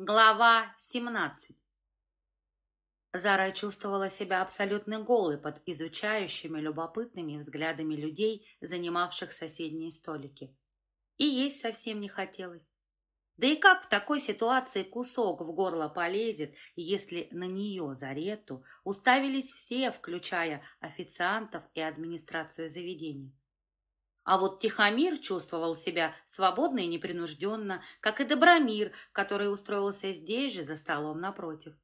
Глава 17 Зара чувствовала себя абсолютно голой под изучающими любопытными взглядами людей, занимавших соседние столики. И есть совсем не хотелось. Да и как в такой ситуации кусок в горло полезет, если на нее, Зарету, уставились все, включая официантов и администрацию заведения? А вот Тихомир чувствовал себя свободно и непринужденно, как и Добромир, который устроился здесь же, за столом напротив.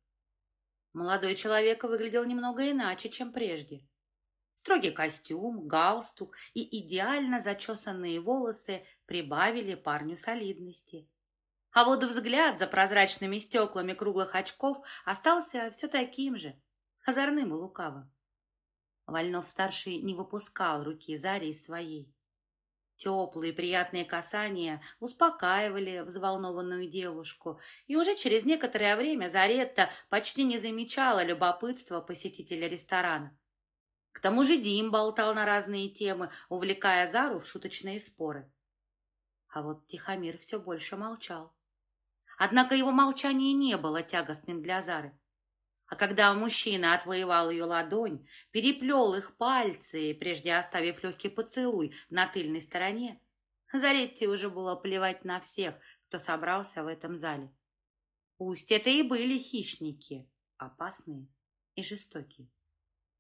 Молодой человек выглядел немного иначе, чем прежде. Строгий костюм, галстук и идеально зачесанные волосы прибавили парню солидности. А вот взгляд за прозрачными стеклами круглых очков остался все таким же, озорным и лукавым. Вольнов-старший не выпускал руки Зари из своей. Теплые приятные касания успокаивали взволнованную девушку, и уже через некоторое время Заретта почти не замечала любопытства посетителя ресторана. К тому же Дим болтал на разные темы, увлекая Зару в шуточные споры. А вот Тихомир все больше молчал. Однако его молчание не было тягостным для Зары. А когда мужчина отвоевал ее ладонь, переплел их пальцы, прежде оставив легкий поцелуй на тыльной стороне, Заретти уже было плевать на всех, кто собрался в этом зале. Пусть это и были хищники, опасные и жестокие.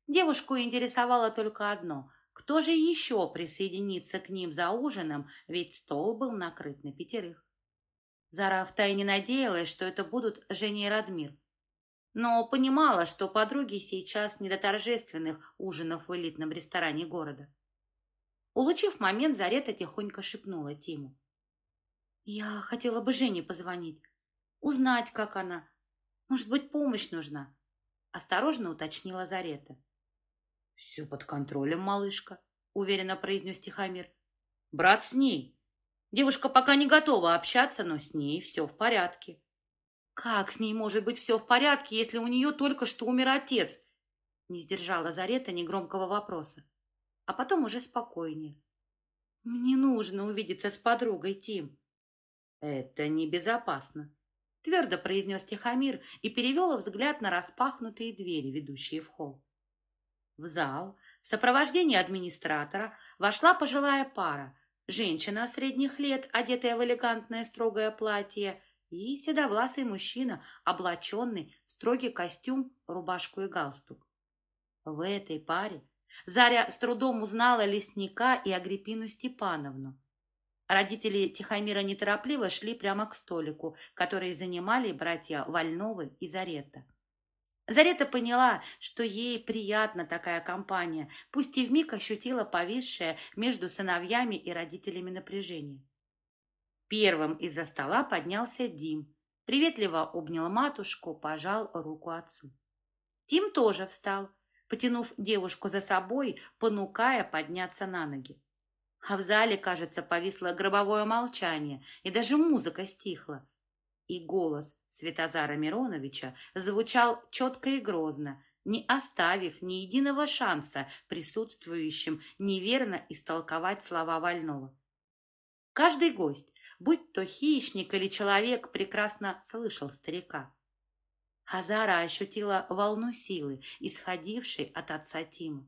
Девушку интересовало только одно — кто же еще присоединится к ним за ужином, ведь стол был накрыт на пятерых. Зара втайне надеялась, что это будут Женя и Радмир, но понимала, что подруги сейчас не до торжественных ужинов в элитном ресторане города. Улучив момент, Зарета тихонько шепнула Тиму. «Я хотела бы Жене позвонить, узнать, как она. Может быть, помощь нужна?» Осторожно уточнила Зарета. «Все под контролем, малышка», — уверенно произнес Тихомир. «Брат с ней. Девушка пока не готова общаться, но с ней все в порядке». Как с ней может быть все в порядке, если у нее только что умер отец? Не сдержала Зарета негромкого вопроса. А потом уже спокойнее. Мне нужно увидеться с подругой, Тим. Это небезопасно, твердо произнес Тихомир и перевел взгляд на распахнутые двери, ведущие в холл. В зал в сопровождении администратора вошла пожилая пара, женщина средних лет, одетая в элегантное строгое платье, и седовласый мужчина, облаченный в строгий костюм, рубашку и галстук. В этой паре Заря с трудом узнала лесника и Агриппину Степановну. Родители Тихомира неторопливо шли прямо к столику, который занимали братья Вольновы и Зарета. Зарета поняла, что ей приятна такая компания, пусть и вмиг ощутила повисшее между сыновьями и родителями напряжение. Первым из-за стола поднялся Дим. Приветливо обнял матушку, пожал руку отцу. Тим тоже встал, потянув девушку за собой, понукая подняться на ноги. А в зале, кажется, повисло гробовое молчание, и даже музыка стихла. И голос Светозара Мироновича звучал четко и грозно, не оставив ни единого шанса присутствующим неверно истолковать слова Вольного. Каждый гость, будь то хищник или человек, прекрасно слышал старика. Азара ощутила волну силы, исходившей от отца Тима.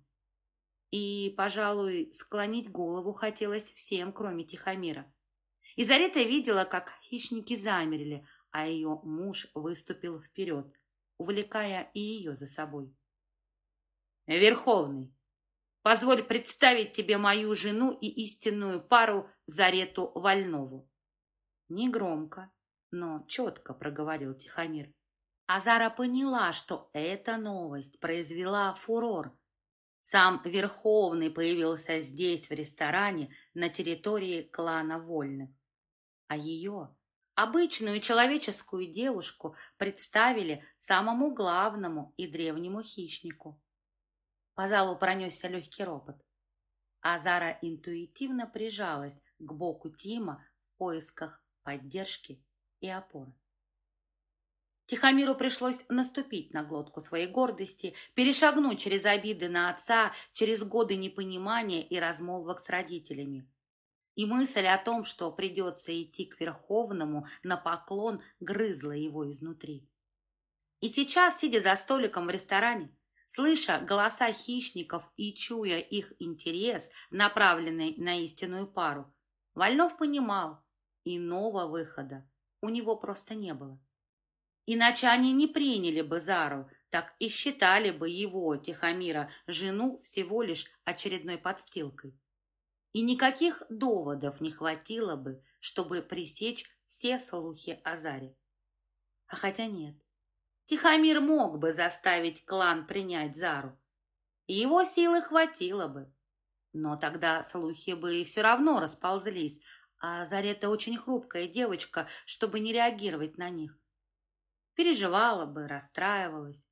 И, пожалуй, склонить голову хотелось всем, кроме Тихомира. Изарета видела, как хищники замерли, а ее муж выступил вперед, увлекая и ее за собой. «Верховный, позволь представить тебе мою жену и истинную пару Зарету Вольнову. Негромко, но четко проговорил Тихомир. Азара поняла, что эта новость произвела фурор. Сам Верховный появился здесь, в ресторане, на территории клана Вольных. А ее, обычную человеческую девушку, представили самому главному и древнему хищнику. По залу пронесся легкий ропот. Азара интуитивно прижалась к боку Тима в поисках поддержки и опоры. Тихомиру пришлось наступить на глотку своей гордости, перешагнуть через обиды на отца, через годы непонимания и размолвок с родителями. и мысль о том, что придется идти к Верховному на поклон, грызла его изнутри. И сейчас, сидя за столиком в ресторане, слыша голоса хищников и чуя их интерес, направленный на истинную пару, Вольнов понимал, иного выхода у него просто не было. Иначе они не приняли бы Зару, так и считали бы его, Тихомира, жену всего лишь очередной подстилкой. И никаких доводов не хватило бы, чтобы пресечь все слухи о Заре. А хотя нет, Тихомир мог бы заставить клан принять Зару. Его силы хватило бы. Но тогда слухи бы все равно расползлись, а Зарета очень хрупкая девочка, чтобы не реагировать на них. Переживала бы, расстраивалась.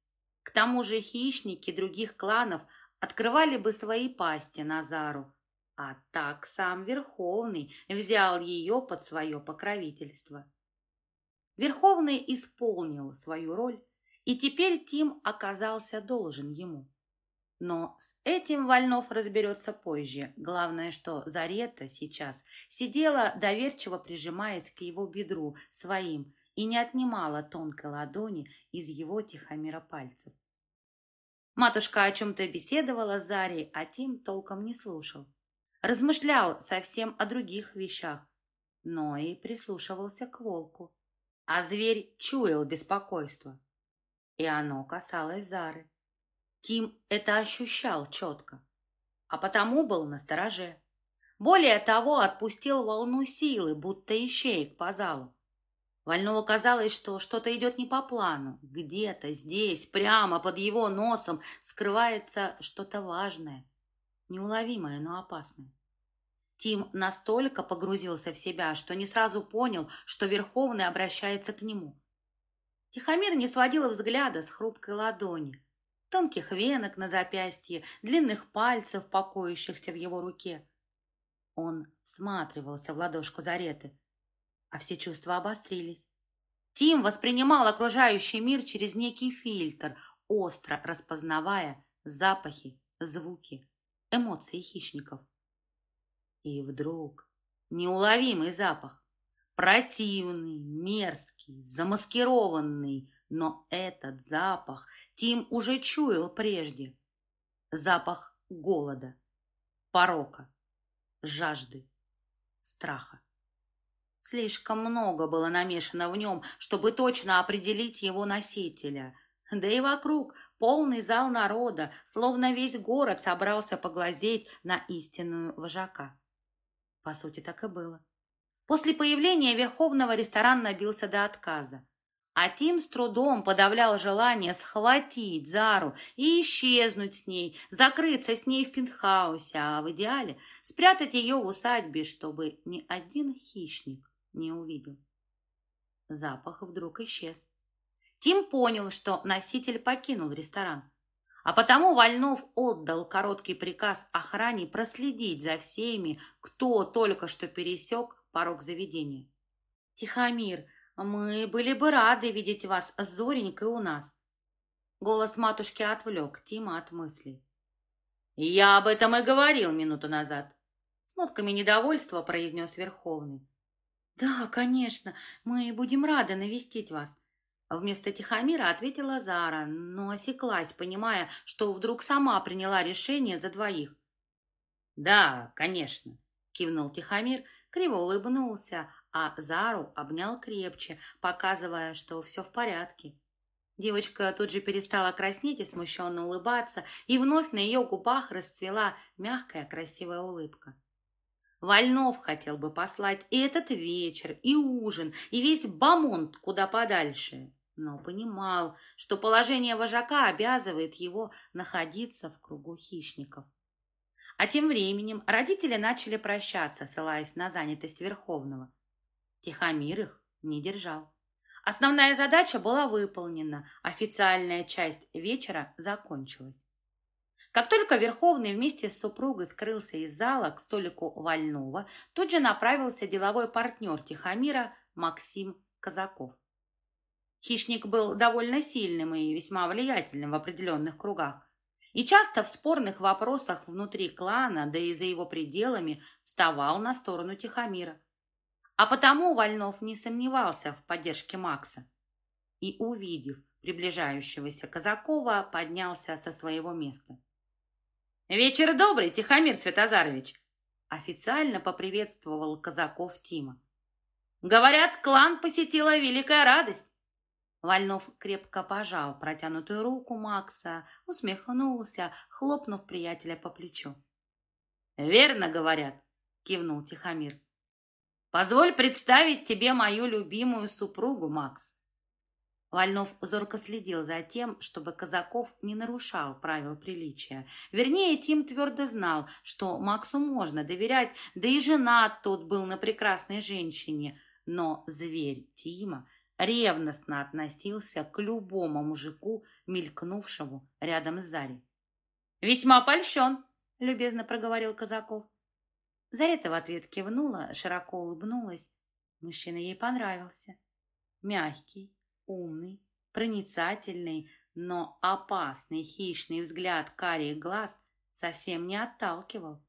К тому же хищники других кланов открывали бы свои пасти на Зару, а так сам Верховный взял ее под свое покровительство. Верховный исполнил свою роль, и теперь Тим оказался должен ему. Но с этим Вольнов разберется позже. Главное, что Зарета сейчас сидела, доверчиво прижимаясь к его бедру своим, и не отнимала тонкой ладони из его тихомира пальцев. Матушка о чем-то беседовала с Зарей, а Тим толком не слушал размышлял совсем о других вещах, но и прислушивался к волку. А зверь чуял беспокойство, и оно касалось Зары. Тим это ощущал четко, а потому был настороже. Более того, отпустил волну силы, будто ищеек по залу. Вольного казалось, что что-то идет не по плану. Где-то здесь, прямо под его носом, скрывается что-то важное, неуловимое, но опасное. Тим настолько погрузился в себя, что не сразу понял, что Верховный обращается к нему. Тихомир не сводил взгляда с хрупкой ладони, тонких венок на запястье, длинных пальцев, покоящихся в его руке. Он всматривался в ладошку Зареты, а все чувства обострились. Тим воспринимал окружающий мир через некий фильтр, остро распознавая запахи, звуки, эмоции хищников. И вдруг неуловимый запах, противный, мерзкий, замаскированный, но этот запах Тим уже чуял прежде. Запах голода, порока, жажды, страха. Слишком много было намешано в нем, чтобы точно определить его носителя. Да и вокруг полный зал народа, словно весь город собрался поглазеть на истинную вожака. По сути, так и было. После появления Верховного ресторан набился до отказа. А Тим с трудом подавлял желание схватить Зару и исчезнуть с ней, закрыться с ней в пентхаусе, а в идеале спрятать ее в усадьбе, чтобы ни один хищник не увидел. Запах вдруг исчез. Тим понял, что носитель покинул ресторан. А потому Вольнов отдал короткий приказ охране проследить за всеми, кто только что пересек порог заведения. «Тихомир, мы были бы рады видеть вас с Зоренькой у нас». Голос матушки отвлек Тима от мыслей. «Я об этом и говорил минуту назад», — с нотками недовольства произнес Верховный. «Да, конечно, мы будем рады навестить вас. Вместо Тихомира ответила Зара, но осеклась, понимая, что вдруг сама приняла решение за двоих. «Да, конечно», — кивнул Тихомир, криво улыбнулся, а Зару обнял крепче, показывая, что все в порядке. Девочка тут же перестала краснеть и смущенно улыбаться, и вновь на ее губах расцвела мягкая красивая улыбка. Вольнов хотел бы послать и этот вечер, и ужин, и весь бамонт куда подальше но понимал, что положение вожака обязывает его находиться в кругу хищников. А тем временем родители начали прощаться, ссылаясь на занятость Верховного. Тихомир их не держал. Основная задача была выполнена, официальная часть вечера закончилась. Как только Верховный вместе с супругой скрылся из зала к столику Вольного, тут же направился деловой партнер Тихомира Максим Казаков. Хищник был довольно сильным и весьма влиятельным в определенных кругах. И часто в спорных вопросах внутри клана, да и за его пределами, вставал на сторону Тихомира. А потому Вольнов не сомневался в поддержке Макса. И, увидев приближающегося Казакова, поднялся со своего места. «Вечер добрый, Тихомир Святозарович!» Официально поприветствовал Казаков Тима. «Говорят, клан посетила великая радость!» Вольнов крепко пожал протянутую руку Макса, усмехнулся, хлопнув приятеля по плечу. «Верно говорят», — кивнул Тихомир. «Позволь представить тебе мою любимую супругу, Макс. Вольнов зорко следил за тем, чтобы Казаков не нарушал правил приличия. Вернее, Тим твердо знал, что Максу можно доверять, да и женат тот был на прекрасной женщине. Но зверь Тима ревностно относился к любому мужику, мелькнувшему рядом с Зарей. «Весьма польщен», — любезно проговорил Казаков. Зарета в ответ кивнула, широко улыбнулась. Мужчина ей понравился. Мягкий, Умный, проницательный, но опасный хищный взгляд карих глаз совсем не отталкивал.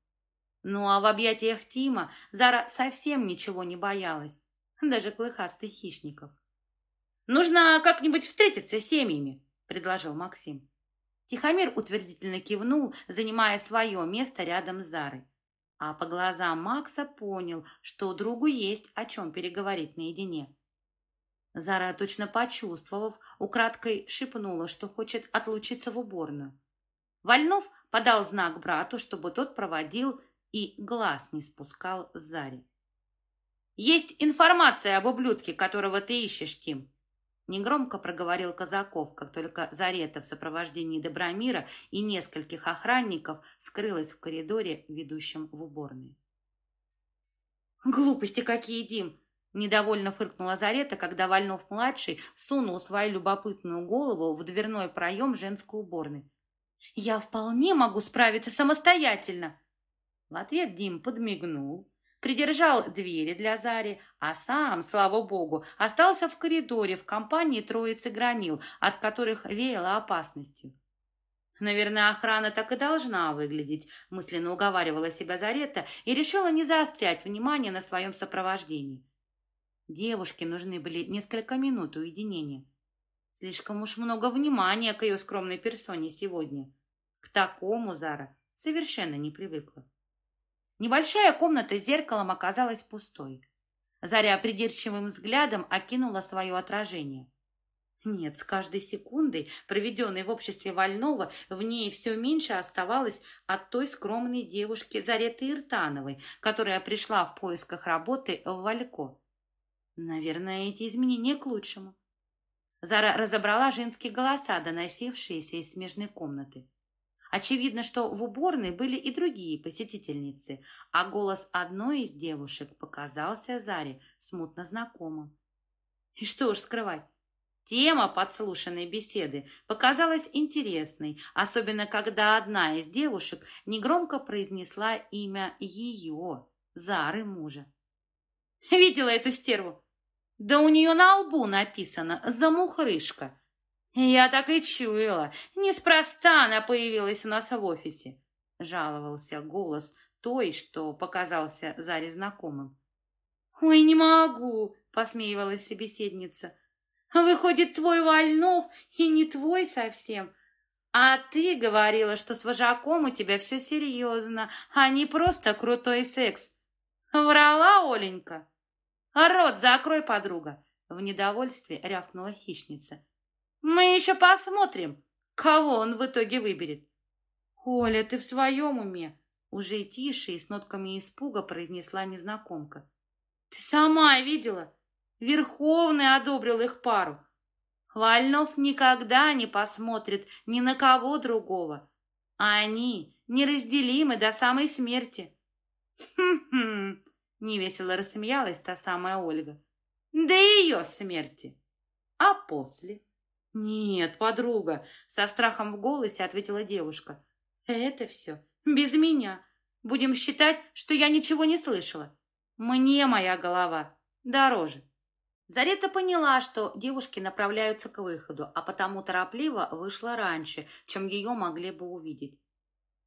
Ну а в объятиях Тима Зара совсем ничего не боялась, даже клыхастых хищников. «Нужно как-нибудь встретиться с семьями», — предложил Максим. Тихомир утвердительно кивнул, занимая свое место рядом с Зарой. А по глазам Макса понял, что другу есть о чем переговорить наедине. Зара, точно почувствовав, украдкой шепнула, что хочет отлучиться в уборную. Вольнов подал знак брату, чтобы тот проводил и глаз не спускал с Зари. «Есть информация об ублюдке, которого ты ищешь, Тим!» Негромко проговорил Казаков, как только Зарета в сопровождении Добромира и нескольких охранников скрылась в коридоре, ведущем в уборную. «Глупости какие, Дим! Недовольно фыркнула Зарета, когда Вольнов-младший сунул свою любопытную голову в дверной проем женской уборной. «Я вполне могу справиться самостоятельно!» В ответ Дим подмигнул, придержал двери для Зари, а сам, слава богу, остался в коридоре в компании троицы громил, от которых веяло опасностью. Наверное, охрана так и должна выглядеть, мысленно уговаривала себя Зарета и решила не заострять внимание на своем сопровождении. Девушке нужны были несколько минут уединения. Слишком уж много внимания к ее скромной персоне сегодня. К такому Зара совершенно не привыкла. Небольшая комната с зеркалом оказалась пустой. Заря придирчивым взглядом окинула свое отражение. Нет, с каждой секундой, проведенной в обществе Вольного, в ней все меньше оставалось от той скромной девушки Зареты Иртановой, которая пришла в поисках работы в Валько. Наверное, эти изменения к лучшему. Зара разобрала женские голоса, доносившиеся из смежной комнаты. Очевидно, что в уборной были и другие посетительницы, а голос одной из девушек показался Заре смутно знакомым. И что уж скрывать, тема подслушанной беседы показалась интересной, особенно когда одна из девушек негромко произнесла имя ее, Зары мужа. «Видела эту стерву? Да у нее на лбу написано «Замухрышка». Я так и чуяла. Неспроста она появилась у нас в офисе. Жаловался голос той, что показался Заре знакомым. «Ой, не могу!» — посмеивалась собеседница. «Выходит, твой Вольнов и не твой совсем. А ты говорила, что с вожаком у тебя все серьезно, а не просто крутой секс. Врала, Оленька?» «Рот закрой, подруга!» В недовольстве рявкнула хищница. «Мы еще посмотрим, кого он в итоге выберет!» «Оля, ты в своем уме?» Уже тише и с нотками испуга произнесла незнакомка. «Ты сама видела? Верховный одобрил их пару. Вольнов никогда не посмотрит ни на кого другого. Они неразделимы до самой смерти». «Хм-хм!» Невесело рассмеялась та самая Ольга. До ее смерти. А после? Нет, подруга, со страхом в голосе ответила девушка. Это все без меня. Будем считать, что я ничего не слышала. Мне моя голова дороже. Зарета поняла, что девушки направляются к выходу, а потому торопливо вышла раньше, чем ее могли бы увидеть.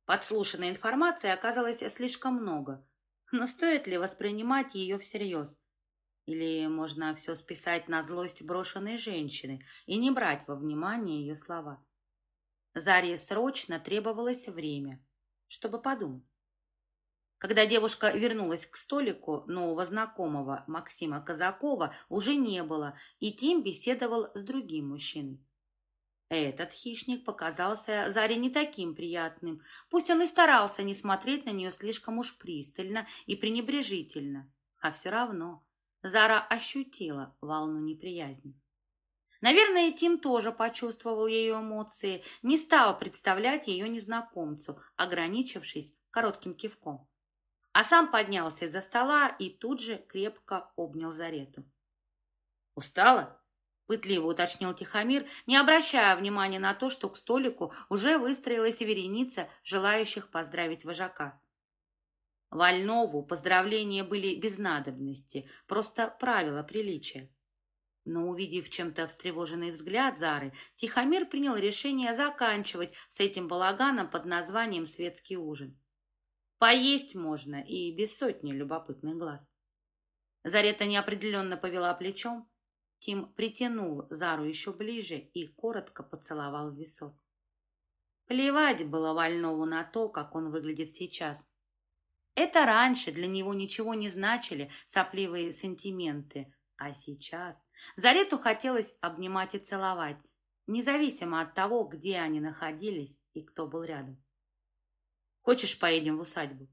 Подслушанной информации оказалось слишком много, но стоит ли воспринимать ее всерьез? Или можно все списать на злость брошенной женщины и не брать во внимание ее слова? Заре срочно требовалось время, чтобы подумать. Когда девушка вернулась к столику, нового знакомого Максима Казакова уже не было, и Тим беседовал с другим мужчиной. Этот хищник показался Заре не таким приятным, пусть он и старался не смотреть на нее слишком уж пристально и пренебрежительно, а все равно Зара ощутила волну неприязни. Наверное, Тим тоже почувствовал ее эмоции, не стал представлять ее незнакомцу, ограничившись коротким кивком а сам поднялся из-за стола и тут же крепко обнял Зарету. «Устала?» — пытливо уточнил Тихомир, не обращая внимания на то, что к столику уже выстроилась вереница желающих поздравить вожака. Вольнову поздравления были без надобности, просто правила приличия. Но, увидев чем-то встревоженный взгляд Зары, Тихомир принял решение заканчивать с этим балаганом под названием «Светский ужин». Поесть можно и без сотни любопытных глаз. Зарета неопределенно повела плечом. Тим притянул Зару еще ближе и коротко поцеловал в висок. Плевать было Вольнову на то, как он выглядит сейчас. Это раньше для него ничего не значили сопливые сантименты, а сейчас Зарету хотелось обнимать и целовать, независимо от того, где они находились и кто был рядом. Хочешь, поедем в усадьбу?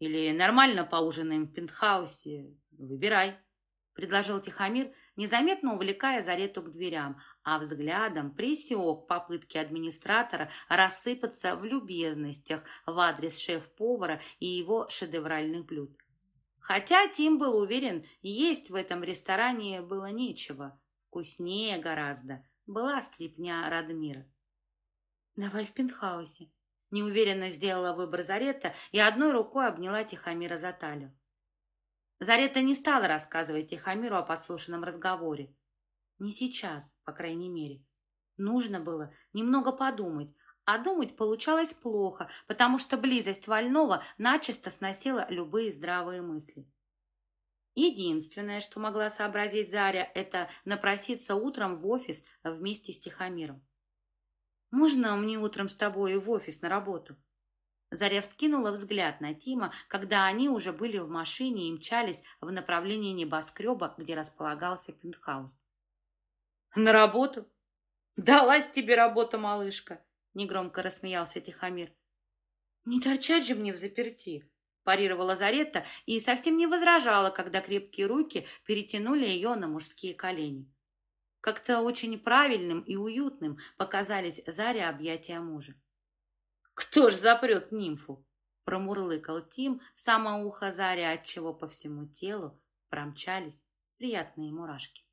Или нормально поужинаем в пентхаусе? Выбирай, — предложил Тихомир, незаметно увлекая Зарету к дверям, а взглядом присек попытки администратора рассыпаться в любезностях в адрес шеф-повара и его шедевральных блюд. Хотя Тим был уверен, есть в этом ресторане было нечего. Вкуснее гораздо была стрипня Радмира. «Давай в пентхаусе», Неуверенно сделала выбор Зарета и одной рукой обняла Тихомира за талию. Зарета не стала рассказывать Тихомиру о подслушанном разговоре. Не сейчас, по крайней мере. Нужно было немного подумать, а думать получалось плохо, потому что близость Вольного начисто сносила любые здравые мысли. Единственное, что могла сообразить Заря, это напроситься утром в офис вместе с Тихомиром. «Можно мне утром с тобой в офис на работу?» Заря вскинула взгляд на Тима, когда они уже были в машине и мчались в направлении небоскреба, где располагался пентхаус. «На работу? Далась тебе работа, малышка!» Негромко рассмеялся Тихомир. «Не торчать же мне в заперти!» парировала Заретта и совсем не возражала, когда крепкие руки перетянули ее на мужские колени. Как-то очень правильным и уютным показались Заре объятия мужа. «Кто ж запрет нимфу?» Промурлыкал Тим в самое ухо Заре, отчего по всему телу промчались приятные мурашки.